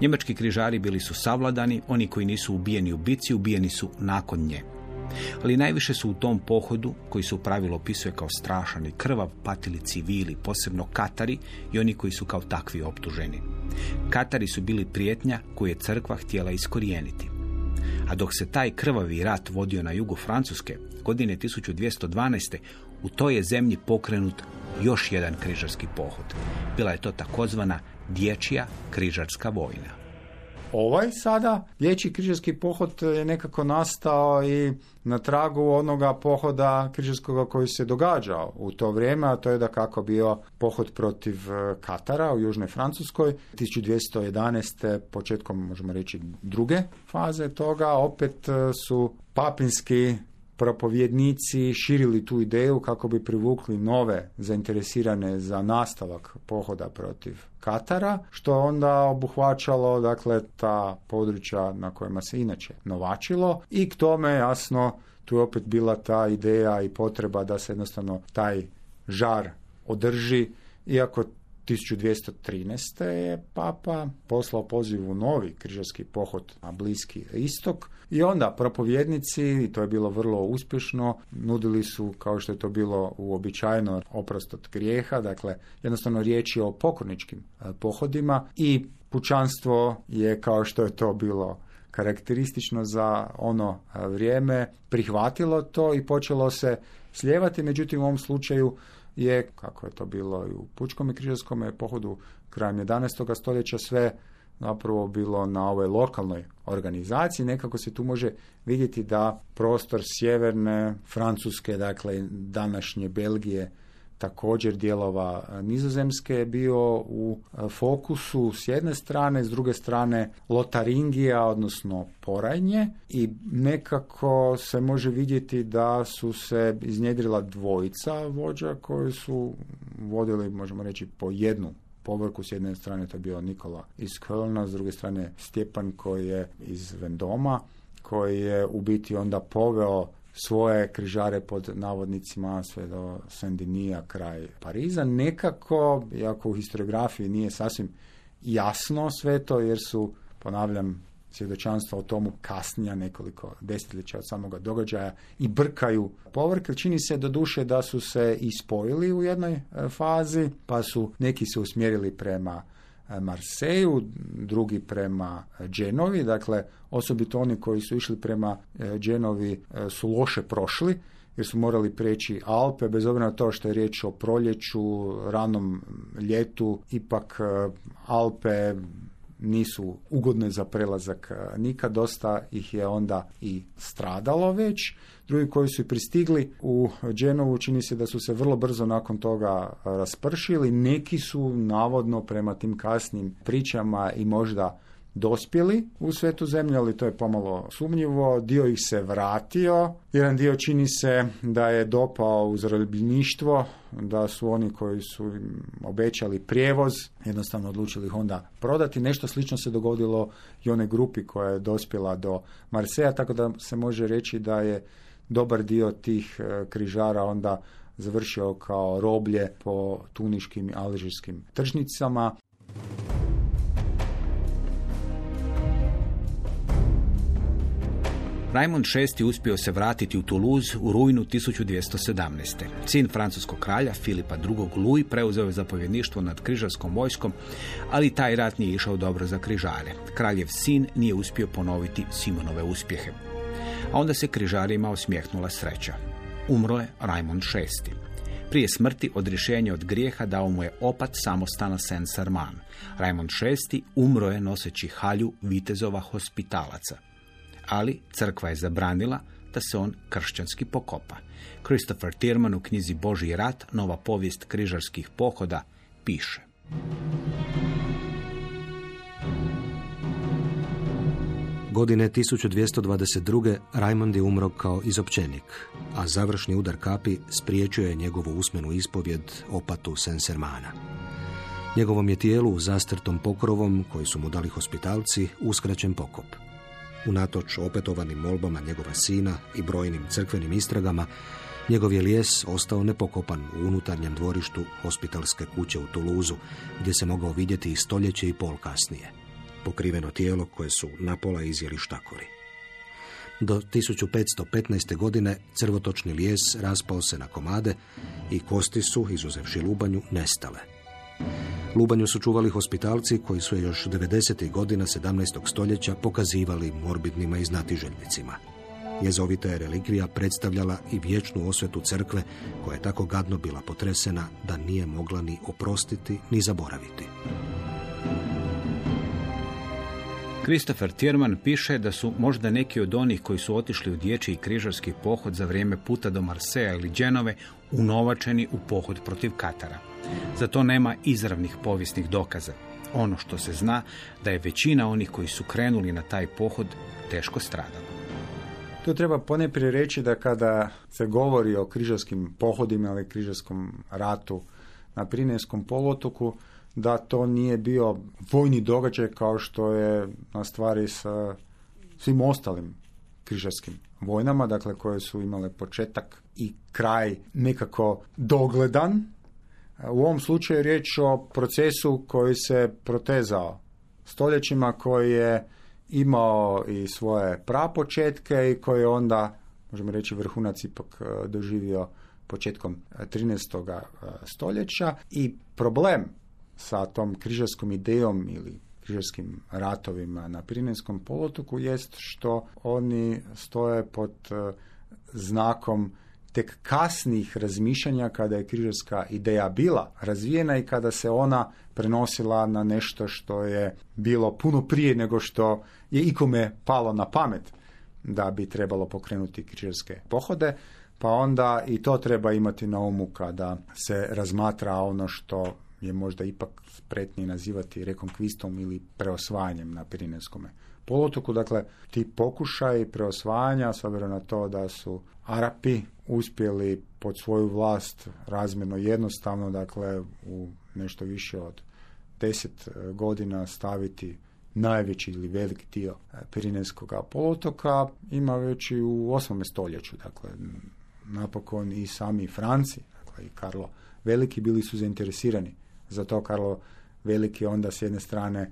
[SPEAKER 2] Njemački križari bili su savladani, oni koji nisu ubijeni u bici, ubijeni su nakon nje. Ali najviše su u tom pohodu, koji se u pravilu opisuje kao strašan i krvav, patili civili, posebno Katari i oni koji su kao takvi optuženi. Katari su bili prijetnja koju je crkva htjela iskorijeniti. A dok se taj krvavi rat vodio na jugu Francuske, godine 1212. u toj je zemlji pokrenut još jedan križarski pohod. Bila je to takozvana dječja križarska vojna.
[SPEAKER 4] Ovaj sada dječji križarski pohod je nekako nastao i na tragu onoga pohoda križarskog koji se događao u to vrijeme, a to je da kako bio pohod protiv e, Katara u Južnoj Francuskoj 1211. početkom možemo reći druge faze toga, opet e, su papinski propovjednici širili tu ideju kako bi privukli nove zainteresirane za nastavak pohoda protiv Katara, što onda obuhvaćalo dakle ta područja na kojima se inače novačilo i k tome jasno tu je opet bila ta ideja i potreba da se jednostavno taj žar održi iako 1213. je papa poslao poziv u novi križarski pohod na Bliski istok i onda propovjednici, i to je bilo vrlo uspješno, nudili su, kao što je to bilo uobičajeno, oprost od grijeha, dakle jednostavno riječ je o pokorničkim e, pohodima i pučanstvo je, kao što je to bilo karakteristično za ono e, vrijeme, prihvatilo to i počelo se slijevati, međutim u ovom slučaju je, kako je to bilo i u Pučkom i Križarskom pohodu krajem 11. stoljeća, sve zapravo bilo na ovoj lokalnoj organizaciji. Nekako se tu može vidjeti da prostor sjeverne Francuske, dakle današnje Belgije, također dijelova nizozemske je bio u fokusu s jedne strane, s druge strane Lotaringija, odnosno Porajnje i nekako se može vidjeti da su se iznjedrila dvojica vođa koji su vodili, možemo reći, po jednu povrku. S jedne strane to je bio Nikola iz Kölna, s druge strane Stjepan koji je iz Vendoma, koji je u biti onda poveo svoje križare pod navodnicima sve do Saint-Denisa kraj Pariza. Nekako, iako u historiografiji nije sasvim jasno sve to, jer su, ponavljam, svjedočanstva o tomu kasnija nekoliko desetljeća od samoga događaja i brkaju povrke. Čini se do duše da su se i spojili u jednoj e, fazi, pa su neki se usmjerili prema Marseju, drugi prema Dženovi, dakle osobito oni koji su išli prema Dženovi e, su loše prošli jer su morali preći Alpe, bez obzira na to što je riječ o proljeću, ranom ljetu, ipak Alpe nisu ugodne za prelazak nikad, dosta ih je onda i stradalo već. Drugi koji su i pristigli u Dženovu čini se da su se vrlo brzo nakon toga raspršili. Neki su navodno prema tim kasnim pričama i možda dospjeli u svetu zemlju, ali to je pomalo sumnjivo. Dio ih se vratio. Jedan dio čini se da je dopao u zarobljeništvo, da su oni koji su im obećali prijevoz, jednostavno odlučili ih onda prodati. Nešto slično se dogodilo i one grupi koja je dospjela do Marseja, tako da se može reći da je dobar dio tih e, križara onda završio kao roblje po tuniškim i alžirskim tržnicama.
[SPEAKER 2] Raimond VI uspio se vratiti u Toulouse u rujnu 1217. Sin francuskog kralja Filipa II. Louis preuzeo je zapovjedništvo nad križarskom vojskom, ali taj rat nije išao dobro za križare. Kraljev sin nije uspio ponoviti Simonove uspjehe. A onda se križarima osmijehnula sreća. Umro je Raimond VI. Prije smrti od rješenja od grijeha dao mu je opat samostana Saint-Serman. Raimond VI umro je noseći halju vitezova hospitalaca ali crkva je zabranila da se on kršćanski pokopa. Christopher Tierman u knjizi Božji rat, nova povijest križarskih pohoda, piše.
[SPEAKER 3] Godine 1222. Raimond je umro kao izopćenik, a završni udar kapi spriječio je njegovu usmenu ispovjed opatu Sensermana. Njegovom je tijelu zastrtom pokrovom, koji su mu dali hospitalci, uskraćen pokop. Unatoč opetovanim molbama njegova sina i brojnim crkvenim istragama, njegov je lijes ostao nepokopan u unutarnjem dvorištu hospitalske kuće u Tuluzu, gdje se mogao vidjeti i stoljeće i pol kasnije. Pokriveno tijelo koje su napola izjeli štakori. Do 1515. godine crvotočni lijes raspao se na komade i kosti su, izuzevši lubanju, nestale. Lubanju su čuvali hospitalci koji su još 90. godina 17. stoljeća pokazivali morbidnima i znatiželjnicima. Jezovita je relikvija predstavljala i vječnu osvetu crkve koja je tako gadno bila potresena da nije mogla ni oprostiti ni zaboraviti.
[SPEAKER 2] Christopher Tierman piše da su možda neki od onih koji su otišli u dječji križarski pohod za vrijeme puta do Marseja ili Dženove unovačeni u pohod protiv Katara. Za to nema izravnih povijesnih dokaza. Ono što se zna da je većina onih koji su krenuli na taj pohod teško stradala.
[SPEAKER 4] Tu treba poneprije reći da kada se govori o križarskim pohodima ili križarskom ratu na Prineskom polotoku, da to nije bio vojni događaj kao što je na stvari sa svim ostalim križarskim vojnama, dakle koje su imale početak i kraj nekako dogledan, u ovom slučaju je riječ o procesu koji se protezao stoljećima, koji je imao i svoje prapočetke i koji je onda, možemo reći, vrhunac ipak e, doživio početkom 13. E, stoljeća i problem sa tom križarskom idejom ili križarskim ratovima na Pirinejskom polotoku jest što oni stoje pod e, znakom tek kasnih razmišljanja kada je križarska ideja bila razvijena i kada se ona prenosila na nešto što je bilo puno prije nego što je ikome palo na pamet da bi trebalo pokrenuti križarske pohode, pa onda i to treba imati na umu kada se razmatra ono što je možda ipak spretnije nazivati rekonkvistom ili preosvajanjem na Pirinejskom polotoku. Dakle, ti pokušaj preosvajanja, s obzirom na to da su Arapi uspjeli pod svoju vlast razmjerno jednostavno, dakle u nešto više od deset e, godina staviti najveći ili veliki dio e, Pirinejskog poluotoka ima već i u 8. stoljeću. Dakle, napokon i sami Franci, dakle i Karlo Veliki bili su zainteresirani za to. Karlo Veliki onda s jedne strane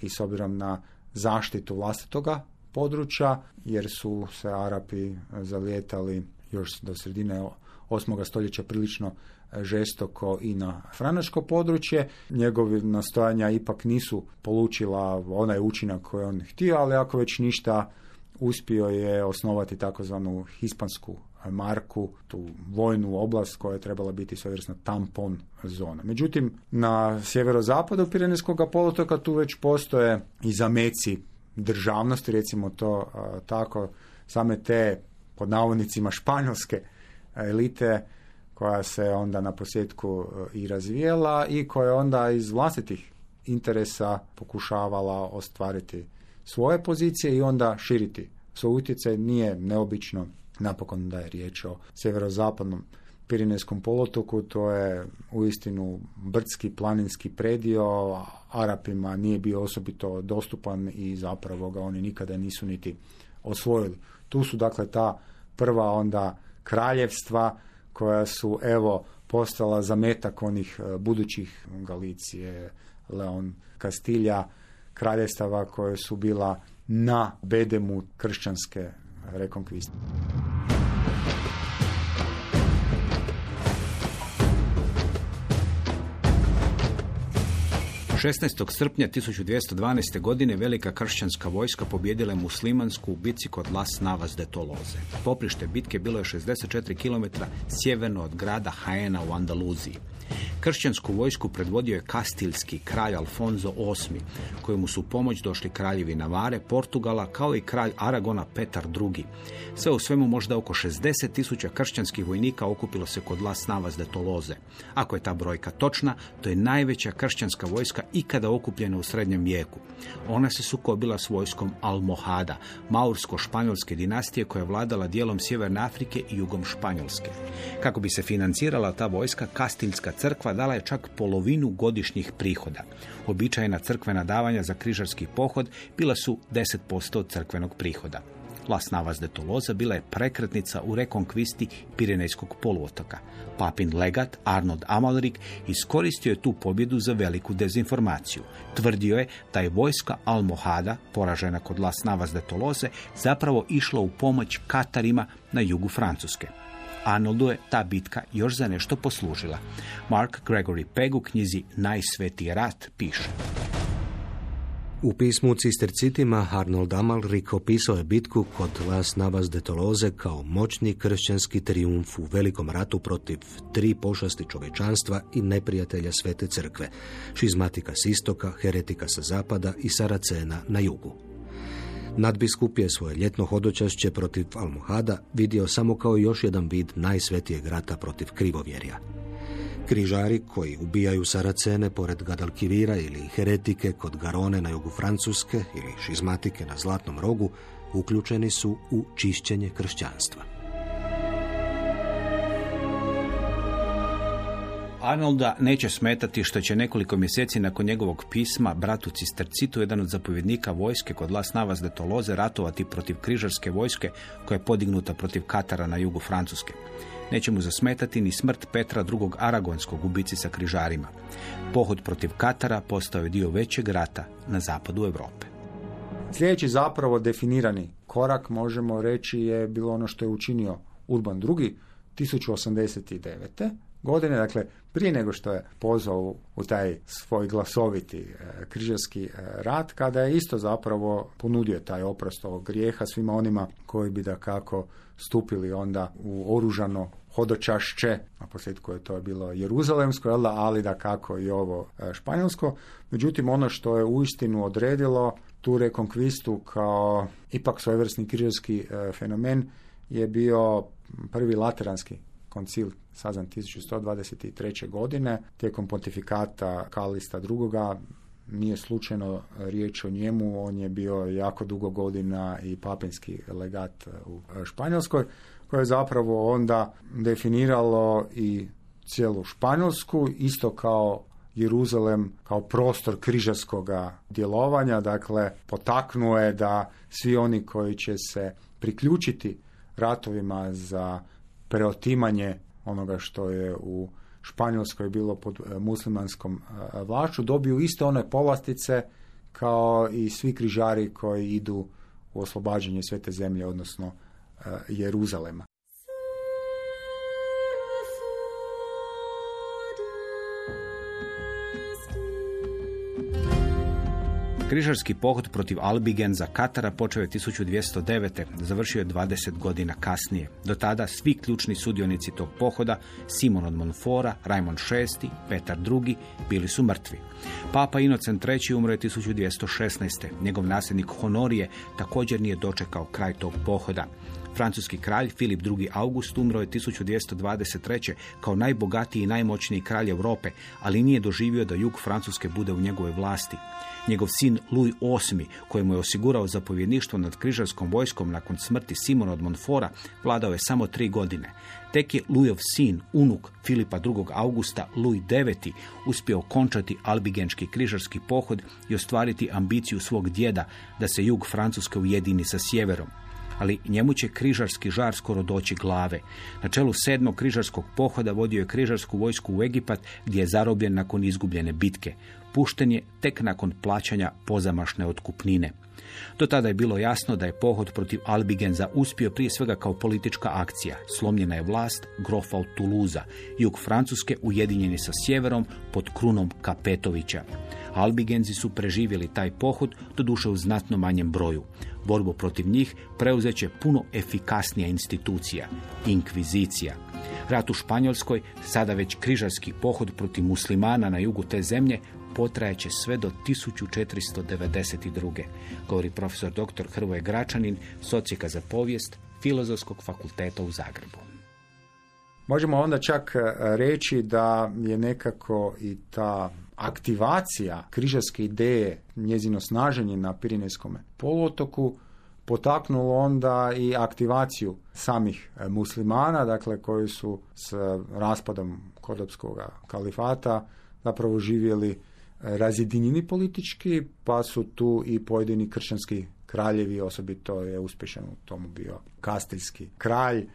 [SPEAKER 4] i s obzirom na zaštitu vlastitoga područja, jer su se Arapi zalijetali još do sredine 8. stoljeća prilično žestoko i na franaško područje. Njegove nastojanja ipak nisu polučila onaj učinak koji on htio, ali ako već ništa uspio je osnovati takozvanu hispansku marku, tu vojnu oblast koja je trebala biti svojevrsna tampon zona. Međutim, na sjeverozapadu Pirenejskog poluotoka tu već postoje i zameci državnosti, recimo to tako, same te pod navodnicima španjolske elite koja se onda na posljedku e, i razvijela i koja onda iz vlastitih interesa pokušavala ostvariti svoje pozicije i onda širiti svoj utjecaj. Nije neobično napokon da je riječ o sjeverozapadnom Pirinejskom polotoku, to je uistinu brdski planinski predio, Arapima nije bio osobito dostupan i zapravo ga oni nikada nisu niti osvojili. Tu su dakle ta prva onda kraljevstva koja su evo postala zametak onih e, budućih Galicije, Leon, Kastilja, kraljestava koje su bila na bedemu kršćanske rekonkviste.
[SPEAKER 2] 16. srpnja 1212. godine velika kršćanska vojska pobjedila je muslimansku u bici kod Las Navas de Toloze. Poprište bitke bilo je 64 km sjeverno od grada Haena u Andaluziji. Kršćansku vojsku predvodio je kastilski kralj Alfonso VIII, kojemu su pomoć došli kraljevi Navare, Portugala, kao i kralj Aragona Petar II. Sve u svemu možda oko 60 tisuća kršćanskih vojnika okupilo se kod Las Navas de Toloze. Ako je ta brojka točna, to je najveća kršćanska vojska ikada okupljena u srednjem vijeku. Ona se sukobila s vojskom Almohada, maursko-španjolske dinastije koja je vladala dijelom Sjeverne Afrike i jugom Španjolske. Kako bi se financirala ta vojska, Kastilska crkva dala je čak polovinu godišnjih prihoda. Običajna crkvena davanja za križarski pohod bila su 10% od crkvenog prihoda. Las Navas de Toloza bila je prekretnica u rekonkvisti Pirenejskog poluotoka. Papin legat Arnold Amalrik iskoristio je tu pobjedu za veliku dezinformaciju. Tvrdio je da je vojska Almohada, poražena kod Las Navas de Toloze, zapravo išla u pomoć Katarima na jugu Francuske. Arnoldu je ta bitka još za nešto poslužila. Mark Gregory Pegg u knjizi Najsvetiji rat piše.
[SPEAKER 3] U pismu Cistercitima Arnold Amalrik opisao je bitku kod Las Navas de Toloze kao moćni kršćanski trijumf u velikom ratu protiv tri pošasti čovečanstva i neprijatelja svete crkve, šizmatika s istoka, heretika sa zapada i saracena na jugu. Nadbiskup je svoje ljetno hodočašće protiv Almohada vidio samo kao još jedan vid najsvetijeg rata protiv krivovjerja. Križari koji ubijaju Saracene pored Gadalkivira ili heretike kod Garone na jugu Francuske ili šizmatike na Zlatnom rogu uključeni su u čišćenje kršćanstva.
[SPEAKER 2] Arnolda neće smetati što će nekoliko mjeseci nakon njegovog pisma bratu Cistercitu, jedan od zapovjednika vojske kod Las Navas de Toloze, ratovati protiv križarske vojske koja je podignuta protiv Katara na jugu Francuske. Neće mu zasmetati ni smrt Petra II. Aragonskog u bici sa križarima. Pohod protiv Katara postao je dio većeg rata na zapadu Europe.
[SPEAKER 4] Sljedeći zapravo definirani korak, možemo reći, je bilo ono što je učinio Urban II. 1089 godine, dakle prije nego što je pozvao u taj svoj glasoviti e, križarski e, rat, kada je isto zapravo ponudio taj oprost ovog grijeha svima onima koji bi da kako stupili onda u oružano hodočašće, na posljedku je to bilo jeruzalemsko, ali da kako i ovo e, španjolsko. Međutim, ono što je uistinu odredilo tu rekonkvistu kao ipak svojevrsni križarski fenomen je bio prvi lateranski koncil sazvan 1123. godine tijekom pontifikata Kalista II. Nije slučajno riječ o njemu, on je bio jako dugo godina i papinski legat u Španjolskoj, koje je zapravo onda definiralo i cijelu Španjolsku, isto kao Jeruzalem kao prostor križarskog djelovanja, dakle potaknuo je da svi oni koji će se priključiti ratovima za preotimanje onoga što je u Španjolskoj bilo pod e, muslimanskom e, vlašću, dobiju iste one povlastice kao i svi križari koji idu u oslobađanje svete zemlje, odnosno e, Jeruzalema.
[SPEAKER 2] Križarski pohod protiv Albigenza Katara počeo je 1209. Završio je 20 godina kasnije. Do tada svi ključni sudionici tog pohoda, Simon od Monfora, Raimond VI, Petar II, bili su mrtvi. Papa Inocent III umro je 1216. Njegov nasljednik Honorije također nije dočekao kraj tog pohoda. Francuski kralj Filip II. August umro je 1223. kao najbogatiji i najmoćniji kralj Europe, ali nije doživio da jug Francuske bude u njegove vlasti. Njegov sin Louis VIII, kojemu je osigurao zapovjedništvo nad križarskom vojskom nakon smrti Simona od Monfora, vladao je samo tri godine. Tek je Louisov sin, unuk Filipa II. Augusta, Louis IX, uspio končati albigenski križarski pohod i ostvariti ambiciju svog djeda da se jug Francuske ujedini sa sjeverom ali njemu će križarski žar skoro doći glave. Na čelu sedmog križarskog pohoda vodio je križarsku vojsku u Egipat gdje je zarobljen nakon izgubljene bitke. Pušten je tek nakon plaćanja pozamašne otkupnine. Do tada je bilo jasno da je pohod protiv Albigenza uspio prije svega kao politička akcija. Slomljena je vlast grofa od Tuluza. Jug Francuske ujedinjen je sa sjeverom pod krunom Kapetovića. Albigenzi su preživjeli taj pohod, doduše u znatno manjem broju. Borbu protiv njih preuzet će puno efikasnija institucija, inkvizicija. Rat u Španjolskoj, sada već križarski pohod protiv muslimana na jugu te zemlje, potrajeće sve do 1492. govori profesor dr. Hrvoje Gračanin, socijeka za povijest Filozofskog fakulteta u Zagrebu.
[SPEAKER 4] Možemo onda čak e, reći da je nekako i ta aktivacija križarske ideje, njezino snaženje na Pirinejskom poluotoku potaknulo onda i aktivaciju samih e, muslimana, dakle koji su s raspadom Kodopskog kalifata zapravo živjeli e, razjedinjeni politički, pa su tu i pojedini kršćanski kraljevi, osobito je uspješan u tomu bio Kastiljski kralj,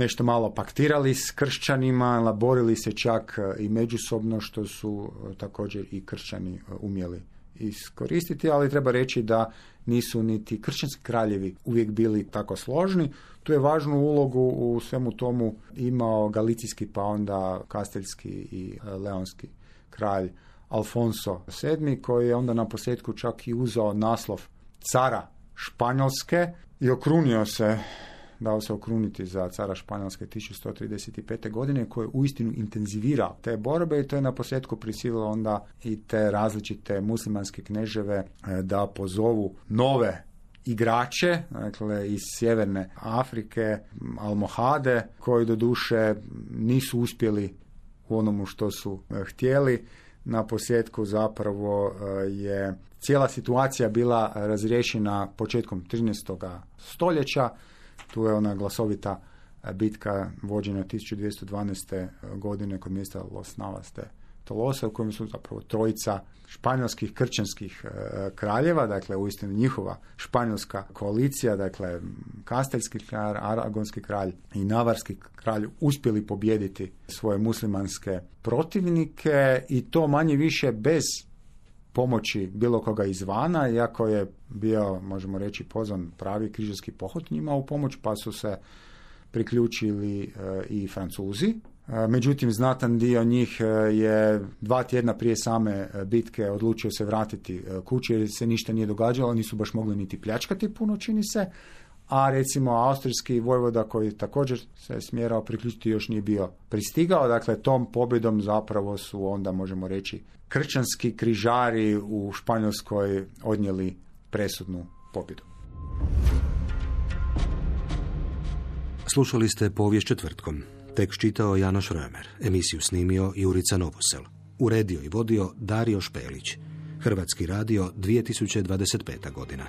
[SPEAKER 4] nešto malo paktirali s kršćanima, laborili se čak e, i međusobno što su e, također i kršćani e, umjeli iskoristiti, ali treba reći da nisu niti kršćanski kraljevi uvijek bili tako složni. Tu je važnu ulogu u svemu tomu imao galicijski pa onda kasteljski i leonski kralj Alfonso VII koji je onda na posljedku čak i uzeo naslov cara Španjolske i okrunio se dao se okruniti za cara Španjolske 1135. godine koji je uistinu intenzivirao te borbe i to je na posljedku prisililo onda i te različite muslimanske kneževe e, da pozovu nove igrače, dakle iz sjeverne Afrike, Almohade, koji do duše nisu uspjeli u onomu što su e, htjeli. Na posljedku zapravo e, je cijela situacija bila razriješena početkom 13. stoljeća tu je ona glasovita e, bitka vođena 1212. godine kod mjesta Los Navas de Tolosa u kojem su zapravo trojica španjolskih kršćanskih e, kraljeva, dakle uistinu njihova španjolska koalicija, dakle Kasteljski kralj, Aragonski kralj i Navarski kralj uspjeli pobijediti svoje muslimanske protivnike i to manje više bez pomoći bilo koga izvana, iako je bio, možemo reći, pozvan pravi križarski pohod njima u pomoć, pa su se priključili e, i Francuzi. E, međutim, znatan dio njih e, je dva tjedna prije same bitke odlučio se vratiti kući jer se ništa nije događalo, nisu baš mogli niti pljačkati puno, čini se. A recimo austrijski vojvoda koji također se smjerao priključiti još nije bio pristigao. Dakle, tom pobjedom zapravo su onda, možemo reći, kršćanski križari u Španjolskoj odnijeli presudnu pobjedu.
[SPEAKER 3] Slušali ste povijest četvrtkom. Tekst čitao Janoš Römer, emisiju snimio Jurica Novosel. Uredio i vodio Dario Špelić. Hrvatski radio 2025. godina.